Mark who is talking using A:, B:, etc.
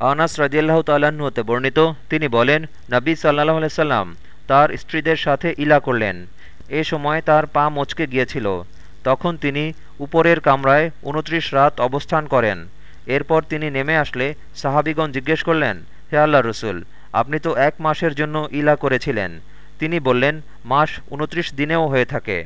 A: আনাস রাজিয়াল্লাহ তাল্লাহ্ন হতে বর্ণিত, তিনি বলেন, নবী সাল্লাহ আলাইসাল্লাম তার স্ত্রীদের সাথে ইলা করলেন। এ সময় তার পা মচকে গিয়েছিল। তখন তিনি উপরের কামরায় উনত্রিশ রাত অবস্থান করেন। এরপর তিনি নেমে আসলে সাহাবিগণ জিজ্ঞেস করলেন, হে আল্লাহ রসুল, আপনি তো এক মাসের জন্য ইলা করেছিলেন। তিনি বললেন, মাস উনত্রিশ দিনেও হয়ে থাকে।